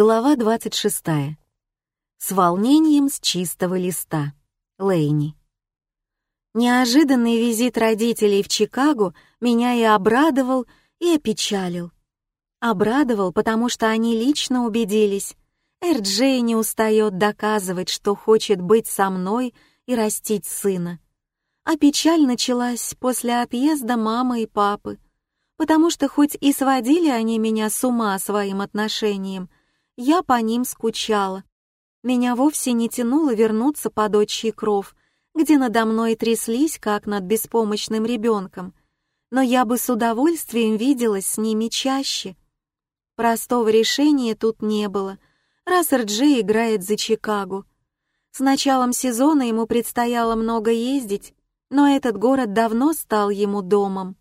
Глава 26. С волнением с чистого листа. Лейни. Неожиданный визит родителей в Чикаго меня и обрадовал, и опечалил. Обрадовал, потому что они лично убедились. Эрджей не устает доказывать, что хочет быть со мной и растить сына. А печаль началась после отъезда мамы и папы, потому что хоть и сводили они меня с ума своим отношением — я по ним скучала. Меня вовсе не тянуло вернуться под отчий кров, где надо мной тряслись, как над беспомощным ребенком, но я бы с удовольствием виделась с ними чаще. Простого решения тут не было, раз Рджи играет за Чикаго. С началом сезона ему предстояло много ездить, но этот город давно стал ему домом.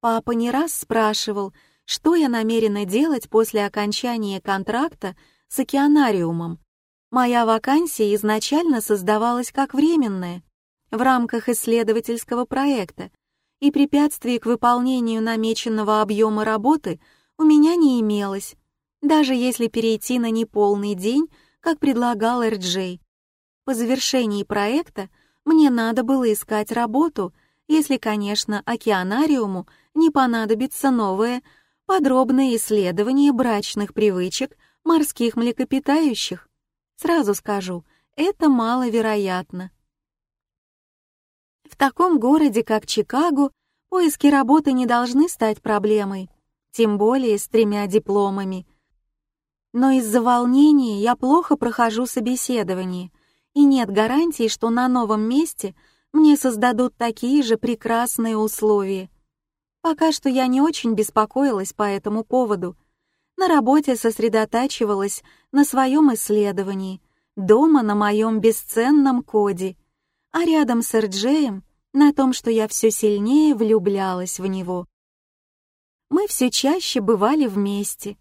Папа не раз спрашивал, что я намерена делать после окончания контракта с океанариумом. Моя вакансия изначально создавалась как временная, в рамках исследовательского проекта, и препятствий к выполнению намеченного объема работы у меня не имелось, даже если перейти на неполный день, как предлагал Эрджей. По завершении проекта мне надо было искать работу, если, конечно, океанариуму не понадобится новая подробное исследование брачных привычек морских млекопитающих. Сразу скажу, это маловероятно. В таком городе, как Чикаго, поиски работы не должны стать проблемой, тем более с тремя дипломами. Но из-за волнения я плохо прохожу собеседование, и нет гарантии, что на новом месте мне создадут такие же прекрасные условия — Пока что я не очень беспокоилась по этому поводу. На работе сосредотачивалась на своем исследовании, дома на моем бесценном коде, а рядом с Эрджеем на том, что я все сильнее влюблялась в него. Мы все чаще бывали вместе.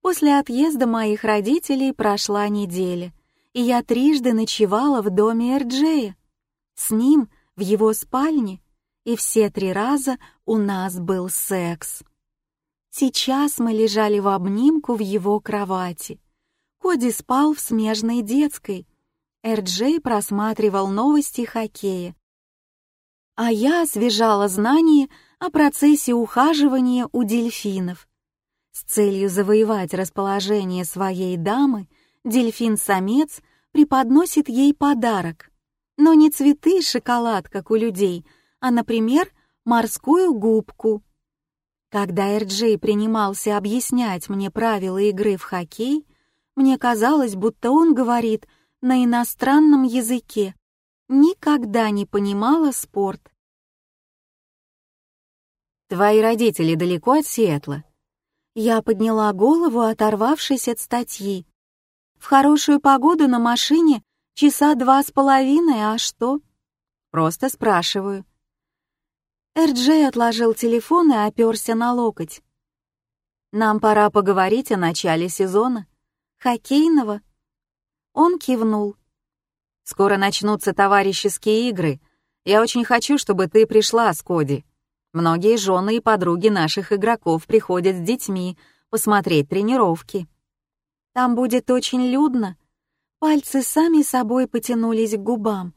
После отъезда моих родителей прошла неделя, и я трижды ночевала в доме Эрджея. С ним, в его спальне, и все три раза у нас был секс. Сейчас мы лежали в обнимку в его кровати. Коди спал в смежной детской. Эрджей просматривал новости хоккея. А я освежала знания о процессе ухаживания у дельфинов. С целью завоевать расположение своей дамы, дельфин-самец преподносит ей подарок. Но не цветы и шоколад, как у людей — а, например, морскую губку. Когда Эрджей принимался объяснять мне правила игры в хоккей, мне казалось, будто он говорит на иностранном языке. Никогда не понимала спорт. «Твои родители далеко от Сиэтла?» Я подняла голову, оторвавшись от статьи. «В хорошую погоду на машине часа два с половиной, а что?» «Просто спрашиваю. Эрджей отложил телефон и оперся на локоть. «Нам пора поговорить о начале сезона. Хоккейного?» Он кивнул. «Скоро начнутся товарищеские игры. Я очень хочу, чтобы ты пришла с Коди. Многие жены и подруги наших игроков приходят с детьми посмотреть тренировки. Там будет очень людно». Пальцы сами собой потянулись к губам.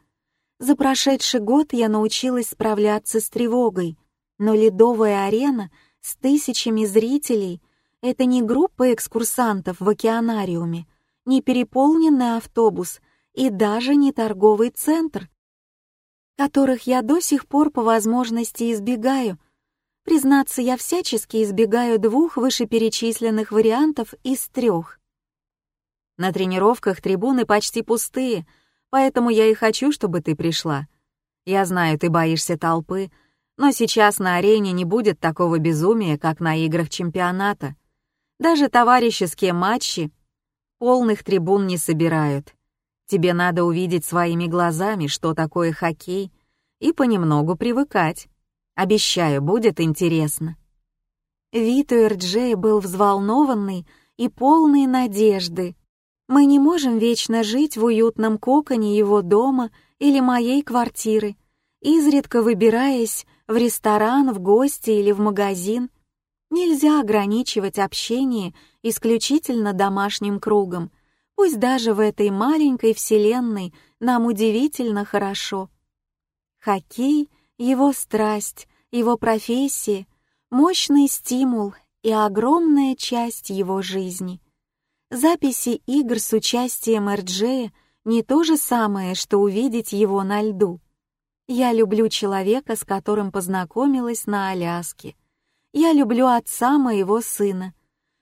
За прошедший год я научилась справляться с тревогой, но ледовая арена с тысячами зрителей — это не группа экскурсантов в океанариуме, не переполненный автобус и даже не торговый центр, которых я до сих пор по возможности избегаю. Признаться, я всячески избегаю двух вышеперечисленных вариантов из трех. На тренировках трибуны почти пустые — Поэтому я и хочу, чтобы ты пришла. Я знаю, ты боишься толпы, но сейчас на арене не будет такого безумия, как на играх чемпионата. Даже товарищеские матчи полных трибун не собирают. Тебе надо увидеть своими глазами, что такое хоккей, и понемногу привыкать. Обещаю, будет интересно. Вид у был взволнованный и полный надежды. Мы не можем вечно жить в уютном коконе его дома или моей квартиры, изредка выбираясь в ресторан, в гости или в магазин. Нельзя ограничивать общение исключительно домашним кругом, пусть даже в этой маленькой вселенной нам удивительно хорошо. Хоккей — его страсть, его профессия, мощный стимул и огромная часть его жизни. Записи игр с участием Эрджея не то же самое, что увидеть его на льду. Я люблю человека, с которым познакомилась на Аляске. Я люблю отца моего сына.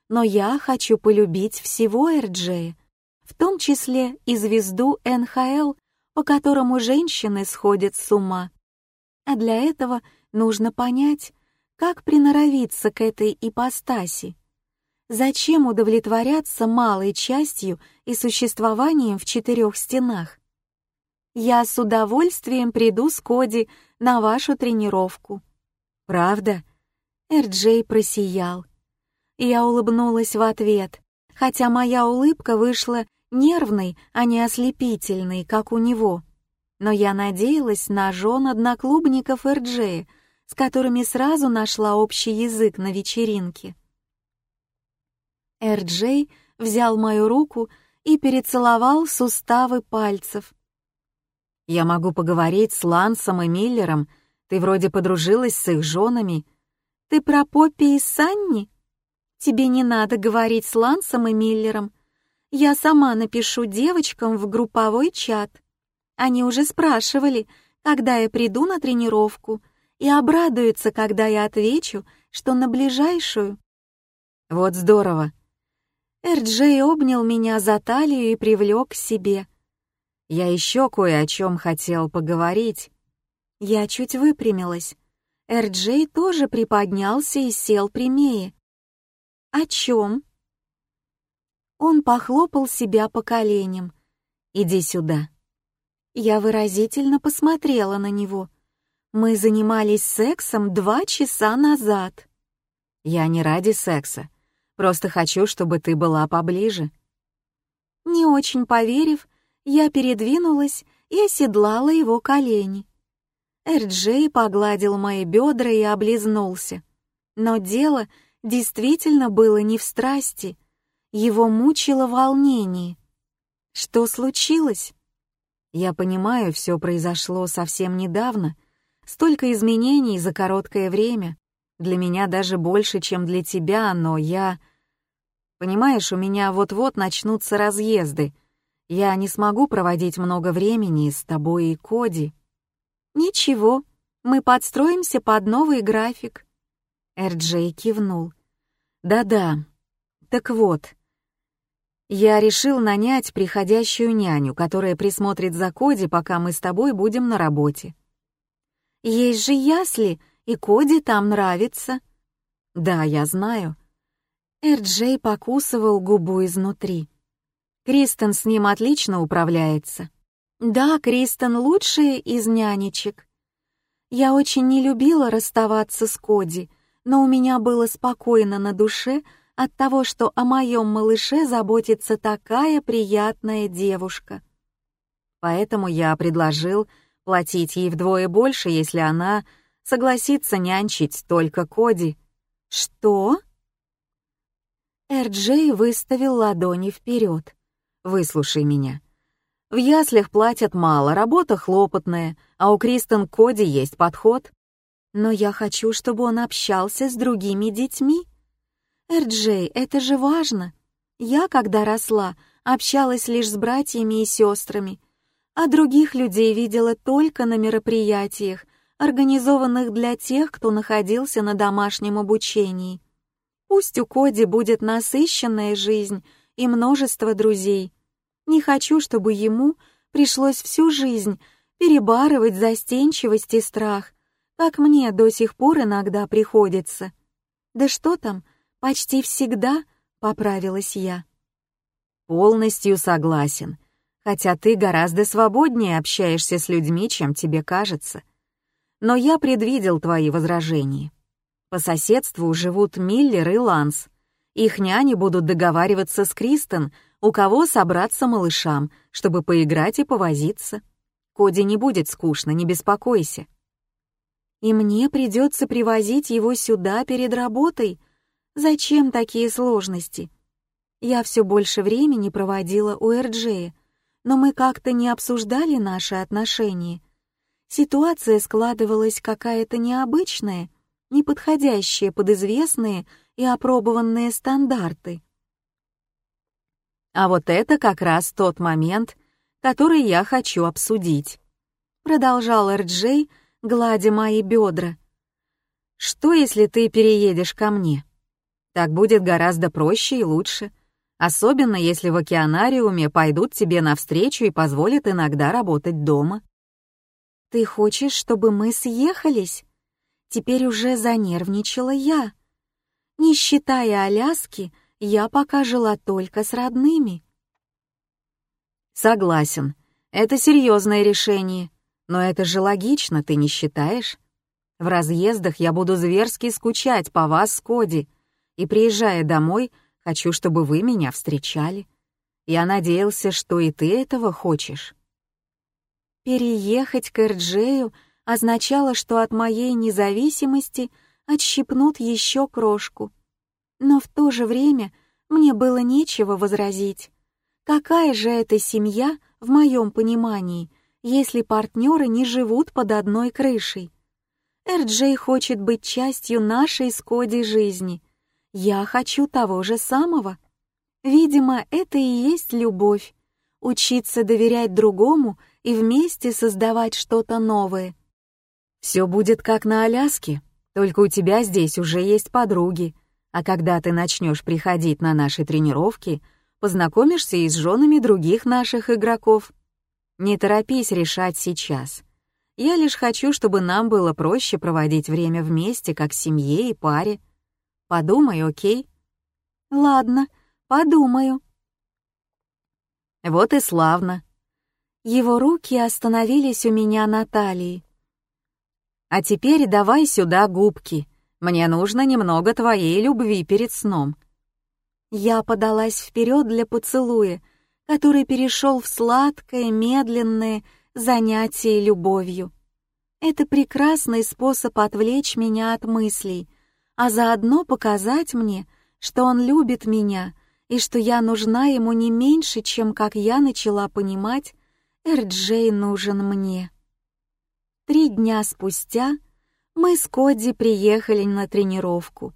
Но я хочу полюбить всего Эрджея, в том числе и звезду НХЛ, по которому женщины сходят с ума. А для этого нужно понять, как приноровиться к этой ипостаси. Зачем удовлетворяться малой частью и существованием в четырех стенах? Я с удовольствием приду с Коди на вашу тренировку. Правда? Эрджей просиял. Я улыбнулась в ответ, хотя моя улыбка вышла нервной, а не ослепительной, как у него. Но я надеялась на жен одноклубников Эрджея, с которыми сразу нашла общий язык на вечеринке. Эрджей взял мою руку и перецеловал суставы пальцев. Я могу поговорить с Лансом и Миллером. Ты вроде подружилась с их женами. Ты про Поппи и Санни? Тебе не надо говорить с Лансом и Миллером. Я сама напишу девочкам в групповой чат. Они уже спрашивали, когда я приду на тренировку, и обрадуются, когда я отвечу, что на ближайшую. Вот здорово. Эрджей обнял меня за талию и привлек к себе. Я еще кое о чем хотел поговорить. Я чуть выпрямилась. Эрджей тоже приподнялся и сел прямее. «О чем?» Он похлопал себя по коленям. «Иди сюда». Я выразительно посмотрела на него. Мы занимались сексом два часа назад. Я не ради секса. Просто хочу, чтобы ты была поближе. Не очень поверив, я передвинулась и оседлала его колени. Эрджей погладил мои бедра и облизнулся. Но дело действительно было не в страсти. Его мучило волнение. Что случилось? Я понимаю, все произошло совсем недавно. Столько изменений за короткое время. Для меня даже больше, чем для тебя, но я... Понимаешь, у меня вот-вот начнутся разъезды — я не смогу проводить много времени с тобой и Коди». «Ничего, мы подстроимся под новый график». Эрджей кивнул. «Да-да. Так вот, я решил нанять приходящую няню, которая присмотрит за Коди, пока мы с тобой будем на работе». «Есть же ясли, и Коди там нравится». «Да, я знаю». Эрджей покусывал губу изнутри. Кристен с ним отлично управляется. Да, Кристен лучшая из нянечек. Я очень не любила расставаться с Коди, но у меня было спокойно на душе от того, что о моем малыше заботится такая приятная девушка. Поэтому я предложил платить ей вдвое больше, если она согласится нянчить только Коди. Что? Эрджей выставил ладони вперед. Выслушай меня. В яслях платят мало, работа хлопотная, а у Кристен Коди есть подход. Но я хочу, чтобы он общался с другими детьми. Эрджей, это же важно. Я, когда росла, общалась лишь с братьями и сестрами, а других людей видела только на мероприятиях, организованных для тех, кто находился на домашнем обучении. Пусть у Коди будет насыщенная жизнь и множество друзей, не хочу, чтобы ему пришлось всю жизнь перебарывать застенчивость и страх, как мне до сих пор иногда приходится. Да что там, почти всегда, поправилась я. Полностью согласен, хотя ты гораздо свободнее общаешься с людьми, чем тебе кажется. Но я предвидел твои возражения. По соседству живут Миллер и Ланс. Их няни будут договариваться с Кристен у кого собраться малышам, чтобы поиграть и повозиться. Коди не будет скучно, не беспокойся. И мне придется привозить его сюда перед работой, Зачем такие сложности? Я все больше времени проводила у Эрджея, но мы как-то не обсуждали наши отношения. Ситуация складывалась какая-то необычная, неподходящая под известные и опробованные стандарты. А вот это как раз тот момент, который я хочу обсудить. Продолжал Эрджей, гладя мои бедра. Что, если ты переедешь ко мне? Так будет гораздо проще и лучше. Особенно если в океанариуме пойдут тебе навстречу и позволят иногда работать дома. Ты хочешь, чтобы мы съехались? Теперь уже занервничала я. Не считая Аляски, я пока жила только с родными. Согласен, это серьезное решение, но это же логично, ты не считаешь? В разъездах я буду зверски скучать по вас с Коди, и, приезжая домой, хочу, чтобы вы меня встречали. Я надеялся, что и ты этого хочешь». Переехать к Эрджею означало, что от моей независимости отщипнут еще крошку. Но в то же время мне было нечего возразить. Какая же это семья, в моем понимании, если партнеры не живут под одной крышей? Эрджей хочет быть частью нашей с жизни, я хочу того же самого. Видимо, это и есть любовь. Учиться доверять другому и вместе создавать что-то новое. Все будет как на Аляске, только у тебя здесь уже есть подруги, а когда ты начнешь приходить на наши тренировки, познакомишься и с женами других наших игроков. Не торопись решать сейчас. Я лишь хочу, чтобы нам было проще проводить время вместе, как семье и паре. Подумай, окей? Ладно, подумаю. Вот и славно. Его руки остановились у меня на талии. А теперь давай сюда губки. Мне нужно немного твоей любви перед сном. Я подалась вперед для поцелуя, который перешел в сладкое, медленное занятие любовью. Это прекрасный способ отвлечь меня от мыслей, а заодно показать мне, что он любит меня и что я нужна ему не меньше, чем, как я начала понимать, Эрджей нужен мне. Три дня спустя мы с Кодди приехали на тренировку.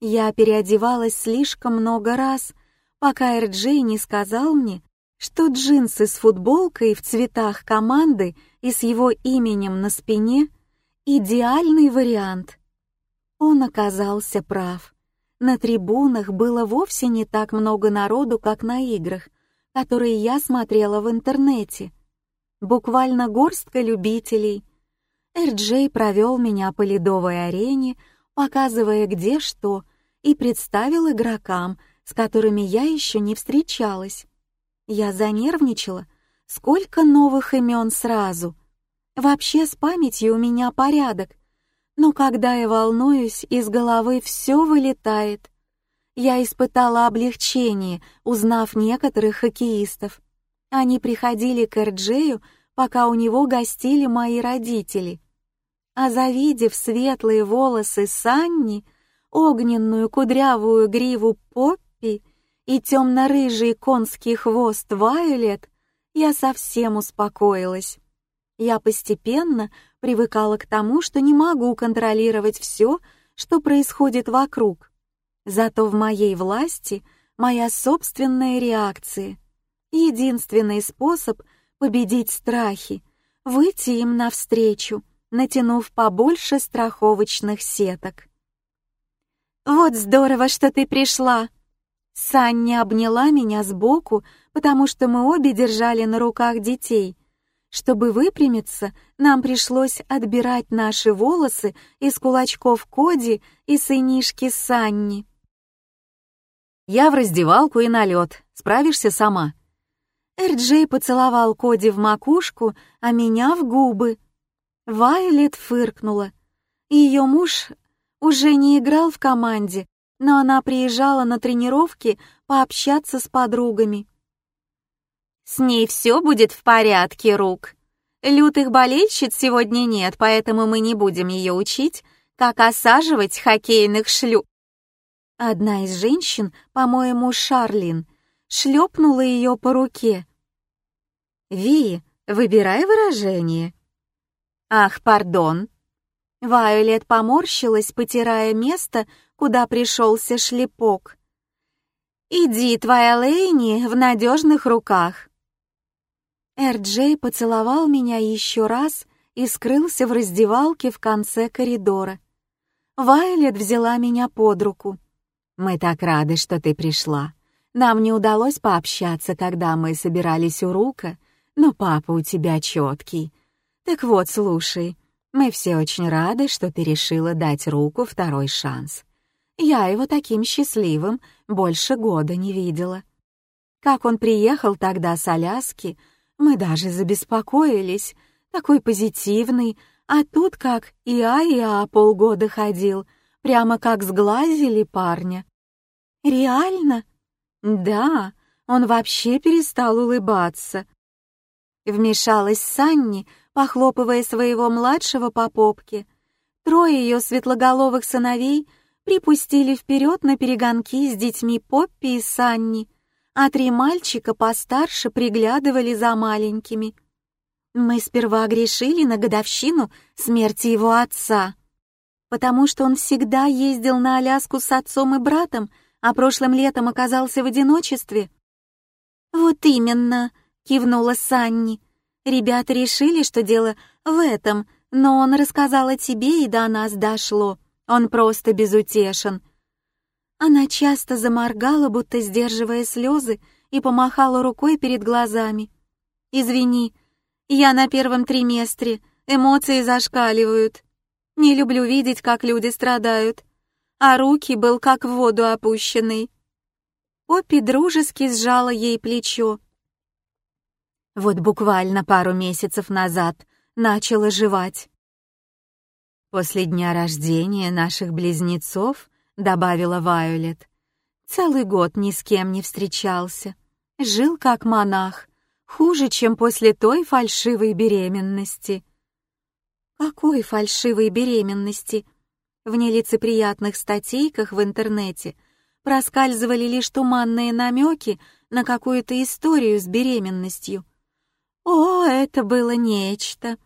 Я переодевалась слишком много раз, пока Эрджей не сказал мне, что джинсы с футболкой в цветах команды и с его именем на спине — идеальный вариант — он оказался прав. На трибунах было вовсе не так много народу, как на играх, которые я смотрела в интернете. Буквально горстка любителей. Эрджей провел меня по ледовой арене, показывая где что, и представил игрокам, с которыми я еще не встречалась. Я занервничала. Сколько новых имен сразу. Вообще с памятью у меня порядок — но когда я волнуюсь, из головы все вылетает. Я испытала облегчение, узнав некоторых хоккеистов. Они приходили к Эрджею, пока у него гостили мои родители. А завидев светлые волосы Санни, огненную кудрявую гриву Поппи и темно-рыжий конский хвост Вайолет, я совсем успокоилась. Я постепенно привыкала к тому, что не могу контролировать все, что происходит вокруг. Зато в моей власти моя собственная реакция. Единственный способ победить страхи — выйти им навстречу, натянув побольше страховочных сеток. «Вот здорово, что ты пришла!» Саня обняла меня сбоку, потому что мы обе держали на руках детей — чтобы выпрямиться, нам пришлось отбирать наши волосы из кулачков Коди и сынишки Санни. «Я в раздевалку и на лед. Справишься сама?» Эрджей поцеловал Коди в макушку, а меня в губы. Вайолет фыркнула. Ее муж уже не играл в команде, но она приезжала на тренировки пообщаться с подругами. С ней все будет в порядке, Рук. Лютых болельщиц сегодня нет, поэтому мы не будем ее учить, как осаживать хоккейных шлю. Одна из женщин, по-моему, Шарлин, шлепнула ее по руке. «Ви, выбирай выражение». «Ах, пардон». Вайолет поморщилась, потирая место, куда пришелся шлепок. «Иди, твоя Лейни, в надежных руках». Эр-Джей поцеловал меня еще раз и скрылся в раздевалке в конце коридора. Вайолет взяла меня под руку. «Мы так рады, что ты пришла. Нам не удалось пообщаться, когда мы собирались у Рука, но папа у тебя четкий. Так вот, слушай, мы все очень рады, что ты решила дать Руку второй шанс. Я его таким счастливым больше года не видела. Как он приехал тогда с Аляски, мы даже забеспокоились, такой позитивный, а тут как и а полгода ходил, прямо как сглазили парня. Реально? Да, он вообще перестал улыбаться. Вмешалась Санни, похлопывая своего младшего по попке. Трое ее светлоголовых сыновей припустили вперед на перегонки с детьми Поппи и Санни, а три мальчика постарше приглядывали за маленькими. Мы сперва грешили на годовщину смерти его отца, потому что он всегда ездил на Аляску с отцом и братом, а прошлым летом оказался в одиночестве. «Вот именно», — кивнула Санни. «Ребята решили, что дело в этом, но он рассказал о тебе, и до нас дошло. Он просто безутешен». Она часто заморгала, будто сдерживая слезы, и помахала рукой перед глазами. «Извини, я на первом триместре, эмоции зашкаливают. Не люблю видеть, как люди страдают. А руки был как в воду опущенный. Поппи дружески сжала ей плечо. Вот буквально пару месяцев назад начала жевать. После дня рождения наших близнецов, добавила Вайолет, целый год ни с кем не встречался. Жил как монах, Хуже, чем после той фальшивой беременности. Какой фальшивой беременности? В нелицеприятных статейках в интернете проскальзывали лишь туманные намеки на какую-то историю с беременностью. О, это было нечто.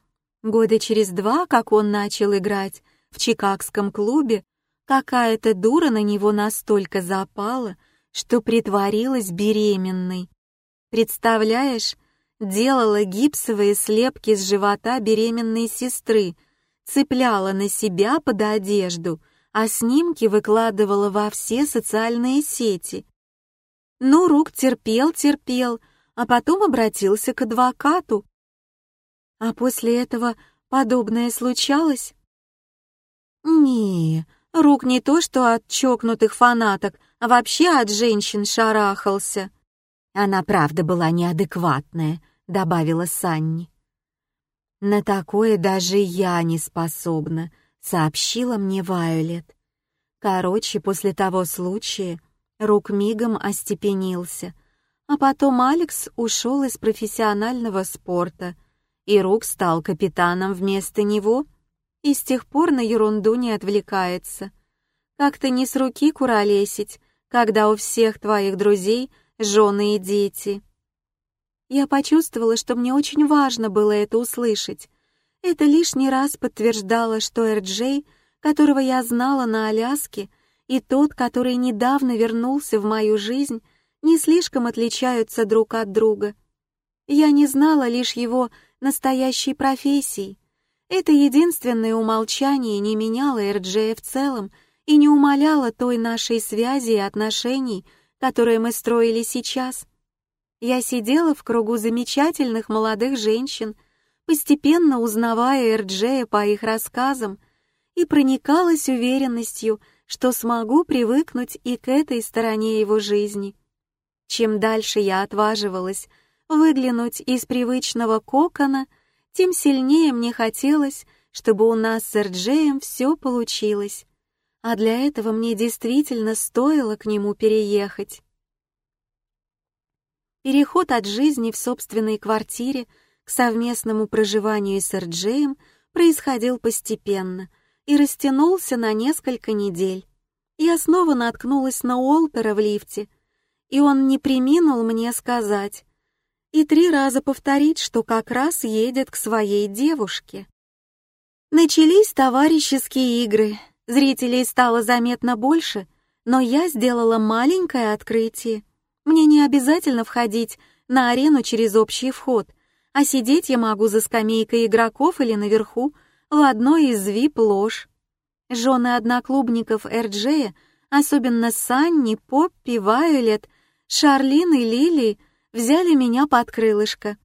Года через два, как он начал играть в чикагском клубе, какая-то дура на него настолько запала, что притворилась беременной. Представляешь, делала гипсовые слепки с живота беременной сестры, цепляла на себя под одежду, а снимки выкладывала во все социальные сети. Ну, Рук терпел, терпел, а потом обратился к адвокату. А после этого подобное случалось? Не, Рук не то что от чокнутых фанаток, а вообще от женщин шарахался. Она правда была неадекватная, добавила Санни. На такое даже я не способна, сообщила мне Вайолет. Короче, после того случая Рук мигом остепенился, а потом Алекс ушел из профессионального спорта, и Рук стал капитаном вместо него, и с тех пор на ерунду не отвлекается. Как-то не с руки куролесить, когда у всех твоих друзей — жены и дети. Я почувствовала, что мне очень важно было это услышать. Это лишний раз подтверждало, что Эрджей, которого я знала на Аляске, и тот, который недавно вернулся в мою жизнь, не слишком отличаются друг от друга. Я не знала лишь его настоящей профессии. Это единственное умолчание не меняло Эрджея в целом и не умаляло той нашей связи и отношений, которые мы строили сейчас. Я сидела в кругу замечательных молодых женщин, постепенно узнавая Эрджея по их рассказам, и проникалась уверенностью, что смогу привыкнуть и к этой стороне его жизни. Чем дальше я отваживалась выглянуть из привычного кокона, тем сильнее мне хотелось, чтобы у нас с Эрджеем все получилось а для этого мне действительно стоило к нему переехать. Переход от жизни в собственной квартире к совместному проживанию с Эрджеем происходил постепенно и растянулся на несколько недель. Я снова наткнулась на Уолтера в лифте, и он не приминул мне сказать и три раза повторить, что как раз едет к своей девушке. Начались товарищеские игры, зрителей стало заметно больше, но я сделала маленькое открытие. Мне не обязательно входить на арену через общий вход, а сидеть я могу за скамейкой игроков или наверху в одной из вип-лож. Жены одноклубников Эрджея, особенно Санни, Поппи, Вайолет, Шарлин и Лили, взяли меня под крылышко,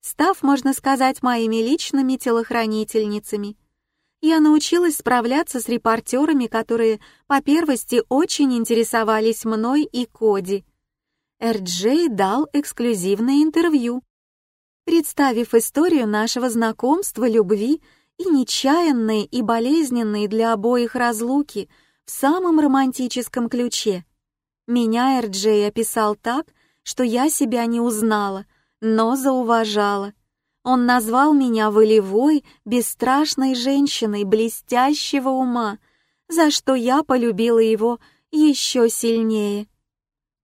став, можно сказать, моими личными телохранительницами. Я научилась справляться с репортерами, которые по первости очень интересовались мной и Коди. Эрджей дал эксклюзивное интервью, представив историю нашего знакомства, любви и нечаянной и болезненной для обоих разлуки в самом романтическом ключе. Меня Эрджей описал так, что я себя не узнала, но зауважала. Он назвал меня волевой, бесстрашной женщиной блестящего ума, за что я полюбила его еще сильнее.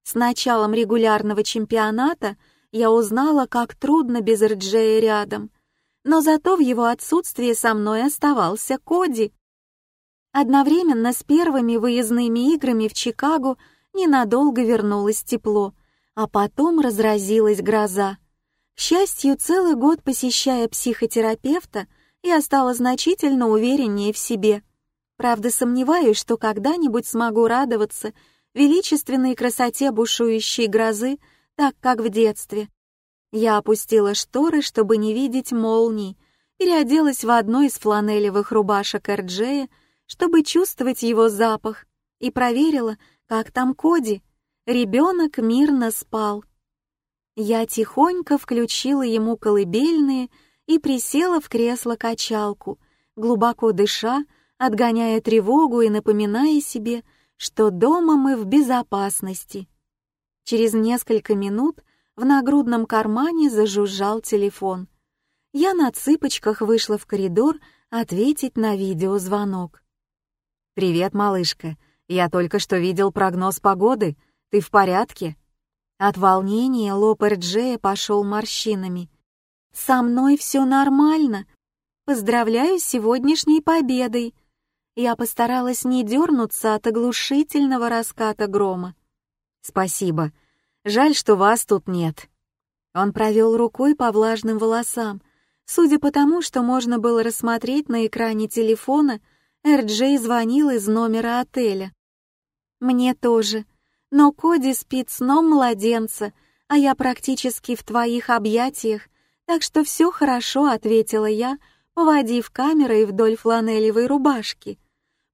С началом регулярного чемпионата я узнала, как трудно без Рджея рядом, но зато в его отсутствии со мной оставался Коди. Одновременно с первыми выездными играми в Чикаго ненадолго вернулось тепло, а потом разразилась гроза. К счастью, целый год посещая психотерапевта, я стала значительно увереннее в себе. Правда, сомневаюсь, что когда-нибудь смогу радоваться величественной красоте бушующей грозы, так как в детстве. Я опустила шторы, чтобы не видеть молний, переоделась в одну из фланелевых рубашек Эрджея, чтобы чувствовать его запах, и проверила, как там Коди. Ребенок мирно спал. Я тихонько включила ему колыбельные и присела в кресло-качалку, глубоко дыша, отгоняя тревогу и напоминая себе, что дома мы в безопасности. Через несколько минут в нагрудном кармане зажужжал телефон. Я на цыпочках вышла в коридор ответить на видеозвонок. «Привет, малышка. Я только что видел прогноз погоды. Ты в порядке?» От волнения лоб Эрджея пошел морщинами. «Со мной все нормально. Поздравляю с сегодняшней победой!» Я постаралась не дернуться от оглушительного раската грома. «Спасибо. Жаль, что вас тут нет». Он провел рукой по влажным волосам. Судя по тому, что можно было рассмотреть на экране телефона, Эрджей звонил из номера отеля. «Мне тоже», но Коди спит сном младенца, а я практически в твоих объятиях, так что все хорошо», — ответила я, поводив камерой вдоль фланелевой рубашки.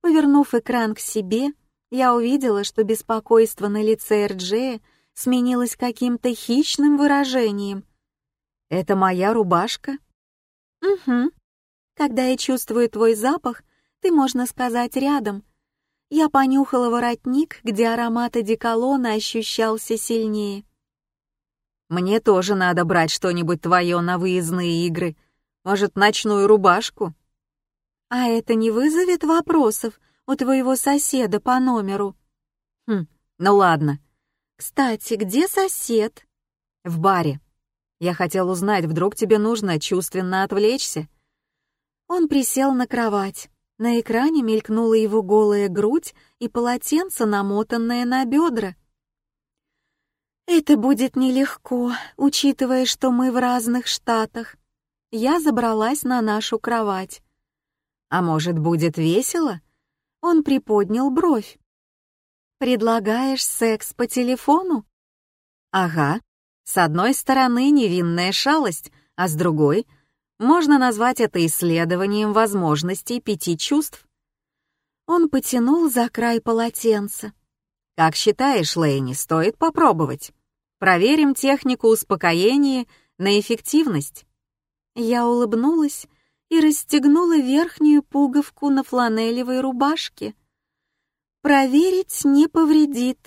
Повернув экран к себе, я увидела, что беспокойство на лице Эрджея сменилось каким-то хищным выражением. «Это моя рубашка?» «Угу. Когда я чувствую твой запах, ты, можно сказать, рядом», я понюхала воротник, где аромат одеколона ощущался сильнее. «Мне тоже надо брать что-нибудь твое на выездные игры. Может, ночную рубашку?» «А это не вызовет вопросов у твоего соседа по номеру?» «Хм, ну ладно. Кстати, где сосед?» «В баре. Я хотел узнать, вдруг тебе нужно чувственно отвлечься?» Он присел на кровать. На экране мелькнула его голая грудь и полотенце, намотанное на бедра. «Это будет нелегко, учитывая, что мы в разных штатах». Я забралась на нашу кровать. «А может, будет весело?» Он приподнял бровь. «Предлагаешь секс по телефону?» «Ага. С одной стороны невинная шалость, а с другой — можно назвать это исследованием возможностей пяти чувств. Он потянул за край полотенца. «Как считаешь, Лэйни, стоит попробовать? Проверим технику успокоения на эффективность». Я улыбнулась и расстегнула верхнюю пуговку на фланелевой рубашке. «Проверить не повредит».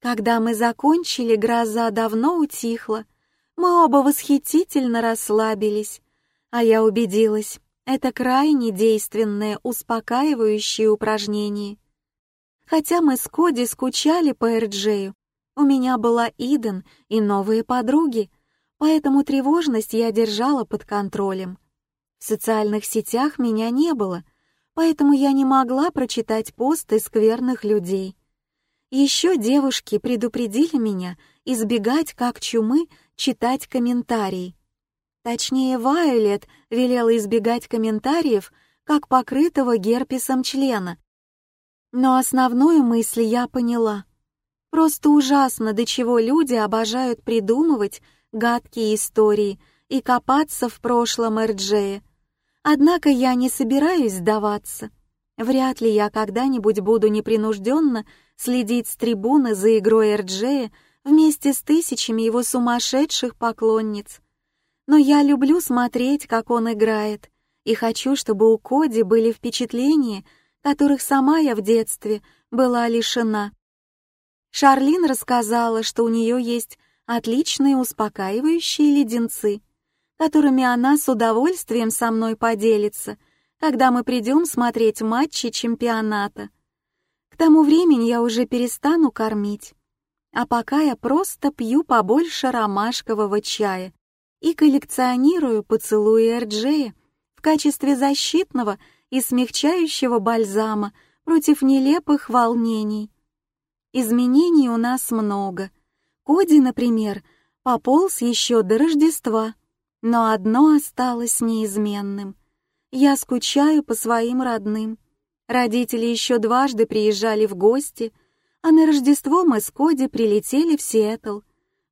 Когда мы закончили, гроза давно утихла, мы оба восхитительно расслабились, а я убедилась, это крайне действенное успокаивающее упражнение. Хотя мы с Коди скучали по Эрджею, у меня была Иден и новые подруги, поэтому тревожность я держала под контролем. В социальных сетях меня не было, поэтому я не могла прочитать посты скверных людей. Еще девушки предупредили меня избегать как чумы читать комментарии. Точнее, Вайолет велела избегать комментариев, как покрытого герпесом члена. Но основную мысль я поняла — Просто ужасно, до чего люди обожают придумывать гадкие истории и копаться в прошлом Эрджея. Однако я не собираюсь сдаваться. Вряд ли я когда-нибудь буду непринужденно следить с трибуны за игрой Эрджея вместе с тысячами его сумасшедших поклонниц. Но я люблю смотреть, как он играет, и хочу, чтобы у Коди были впечатления, которых сама я в детстве была лишена. Шарлин рассказала, что у нее есть отличные успокаивающие леденцы, которыми она с удовольствием со мной поделится, когда мы придем смотреть матчи чемпионата. К тому времени я уже перестану кормить, а пока я просто пью побольше ромашкового чая и коллекционирую поцелуи Эрджея в качестве защитного и смягчающего бальзама против нелепых волнений. Изменений у нас много. Коди, например, пополз еще до Рождества, но одно осталось неизменным. Я скучаю по своим родным. Родители еще дважды приезжали в гости, а на Рождество мы с Коди прилетели в Сиэтл.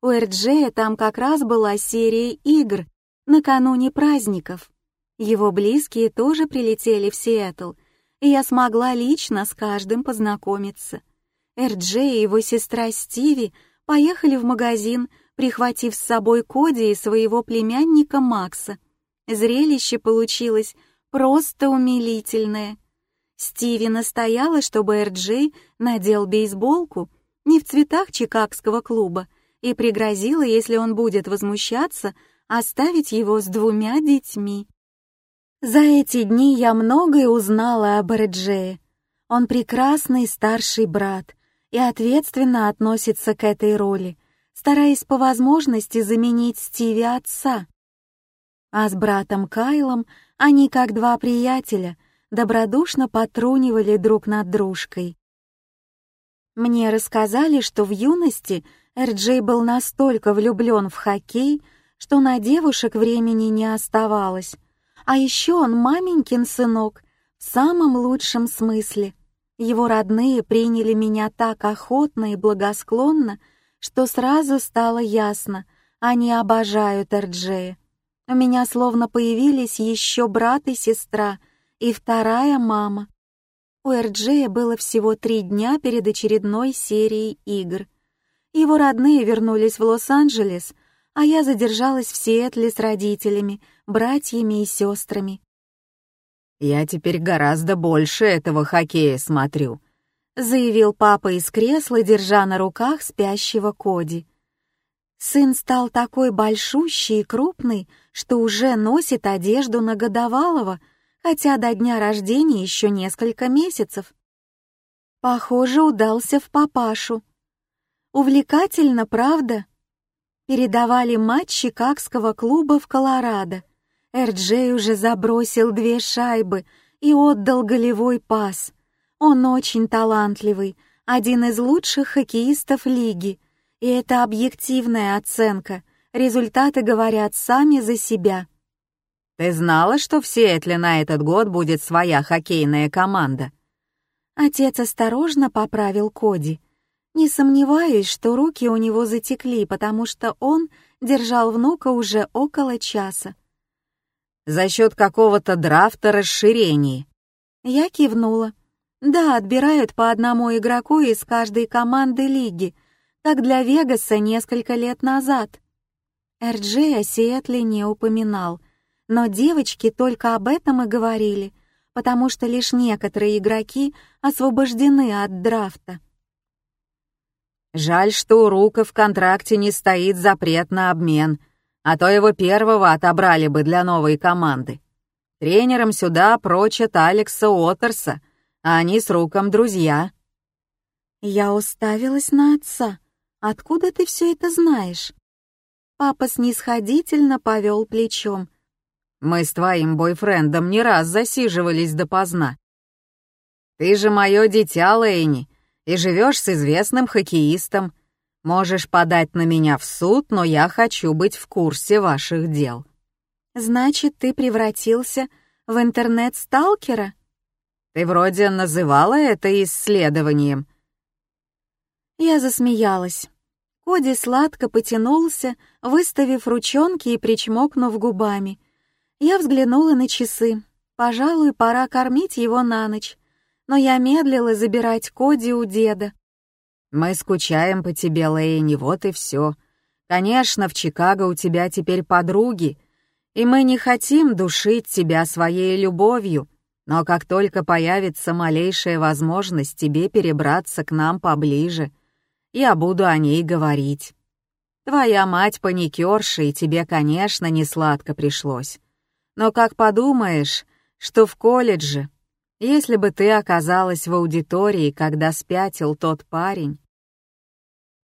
У Эрджея там как раз была серия игр накануне праздников. Его близкие тоже прилетели в Сиэтл, и я смогла лично с каждым познакомиться. Эрджей и его сестра Стиви поехали в магазин, прихватив с собой Коди и своего племянника Макса. Зрелище получилось просто умилительное. Стиви настояла, чтобы Эрджей надел бейсболку не в цветах Чикагского клуба и пригрозила, если он будет возмущаться, оставить его с двумя детьми. За эти дни я многое узнала об Эрджее. Он прекрасный старший брат, и ответственно относится к этой роли, стараясь по возможности заменить Стиви отца. А с братом Кайлом они, как два приятеля, добродушно потрунивали друг над дружкой. Мне рассказали, что в юности Эрджей был настолько влюблен в хоккей, что на девушек времени не оставалось. А еще он маменькин сынок в самом лучшем смысле — его родные приняли меня так охотно и благосклонно, что сразу стало ясно, они обожают Эрджея. У меня словно появились еще брат и сестра, и вторая мама. У Эрджея было всего три дня перед очередной серией игр. Его родные вернулись в Лос-Анджелес, а я задержалась в Сиэтле с родителями, братьями и сестрами. «Я теперь гораздо больше этого хоккея смотрю», — заявил папа из кресла, держа на руках спящего Коди. Сын стал такой большущий и крупный, что уже носит одежду на годовалого, хотя до дня рождения еще несколько месяцев. Похоже, удался в папашу. Увлекательно, правда? Передавали матч Чикагского клуба в Колорадо. Эрджей уже забросил две шайбы и отдал голевой пас. Он очень талантливый, один из лучших хоккеистов лиги, и это объективная оценка. Результаты говорят сами за себя. Ты знала, что в Сиэтле на этот год будет своя хоккейная команда? Отец осторожно поправил Коди. Не сомневаюсь, что руки у него затекли, потому что он держал внука уже около часа за счет какого-то драфта расширений. Я кивнула. Да, отбирают по одному игроку из каждой команды лиги, как для Вегаса несколько лет назад. Эрджей о Сиэтле не упоминал, но девочки только об этом и говорили, потому что лишь некоторые игроки освобождены от драфта. Жаль, что у Рука в контракте не стоит запрет на обмен — а то его первого отобрали бы для новой команды. Тренером сюда прочат Алекса Уотерса, а они с Руком друзья. Я уставилась на отца. «Откуда ты все это знаешь?» Папа снисходительно повел плечом. «Мы с твоим бойфрендом не раз засиживались допоздна. Ты же мое дитя, Лэйни, и живешь с известным хоккеистом. Можешь подать на меня в суд, но я хочу быть в курсе ваших дел». «Значит, ты превратился в интернет-сталкера?» «Ты вроде называла это исследованием». Я засмеялась. Коди сладко потянулся, выставив ручонки и причмокнув губами. Я взглянула на часы. Пожалуй, пора кормить его на ночь. Но я медлила забирать Коди у деда. «Мы скучаем по тебе, Лэйни, вот и все. Конечно, в Чикаго у тебя теперь подруги, и мы не хотим душить тебя своей любовью, но как только появится малейшая возможность тебе перебраться к нам поближе, я буду о ней говорить. Твоя мать паникерша, и тебе, конечно, не сладко пришлось. Но как подумаешь, что в колледже, если бы ты оказалась в аудитории, когда спятил тот парень,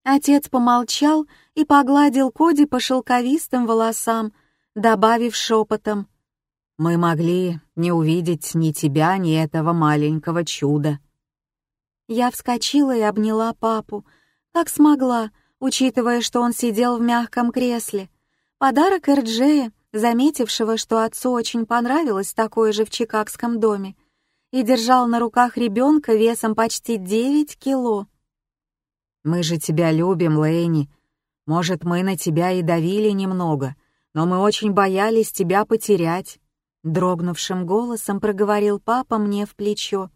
Отец помолчал и погладил Коди по шелковистым волосам, добавив шепотом. «Мы могли не увидеть ни тебя, ни этого маленького чуда». Я вскочила и обняла папу, как смогла, учитывая, что он сидел в мягком кресле. Подарок Эрджея, заметившего, что отцу очень понравилось такое же в чикагском доме, и держал на руках ребенка весом почти 9 кило. Мы же тебя любим, Лэйни. Может, мы на тебя и давили немного, но мы очень боялись тебя потерять», — дрогнувшим голосом проговорил папа мне в плечо.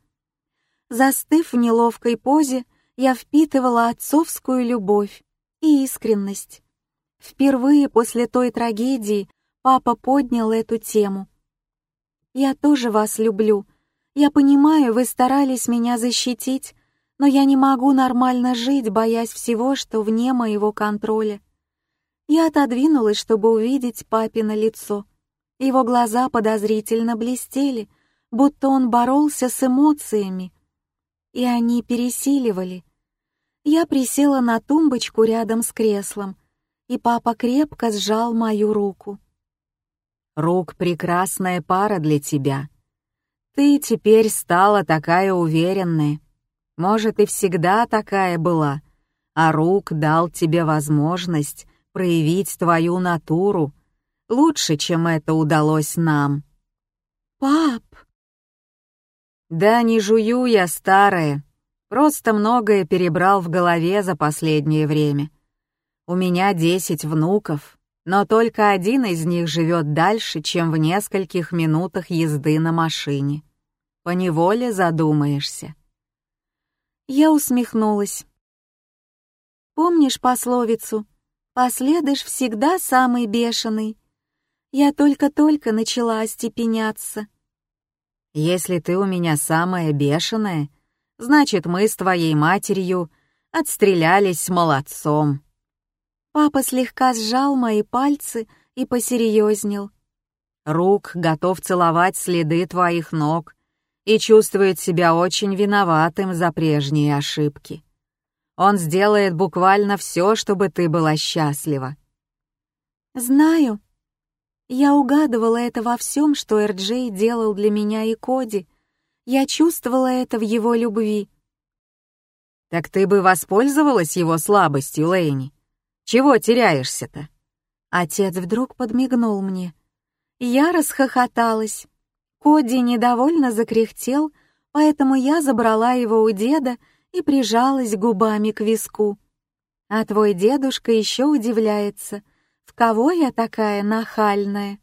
Застыв в неловкой позе, я впитывала отцовскую любовь и искренность. Впервые после той трагедии папа поднял эту тему. «Я тоже вас люблю. Я понимаю, вы старались меня защитить, но я не могу нормально жить, боясь всего, что вне моего контроля. Я отодвинулась, чтобы увидеть папино лицо. Его глаза подозрительно блестели, будто он боролся с эмоциями. И они пересиливали. Я присела на тумбочку рядом с креслом, и папа крепко сжал мою руку. «Рук — прекрасная пара для тебя. Ты теперь стала такая уверенная. Может, и всегда такая была, а Рук дал тебе возможность проявить твою натуру лучше, чем это удалось нам. «Пап!» «Да не жую я, старая. Просто многое перебрал в голове за последнее время. У меня десять внуков, но только один из них живет дальше, чем в нескольких минутах езды на машине. Поневоле задумаешься. Я усмехнулась. «Помнишь пословицу? Последыш всегда самый бешеный. Я только-только начала остепеняться». «Если ты у меня самая бешеная, значит, мы с твоей матерью отстрелялись молодцом». Папа слегка сжал мои пальцы и посерьезнел. «Рук готов целовать следы твоих ног, и чувствует себя очень виноватым за прежние ошибки. Он сделает буквально все, чтобы ты была счастлива. Знаю. Я угадывала это во всем, что Эрджей делал для меня и Коди. Я чувствовала это в его любви. Так ты бы воспользовалась его слабостью, Лэйни. Чего теряешься-то? Отец вдруг подмигнул мне. Я расхохоталась. Коди недовольно закряхтел, поэтому я забрала его у деда и прижалась губами к виску. А твой дедушка еще удивляется, в кого я такая нахальная.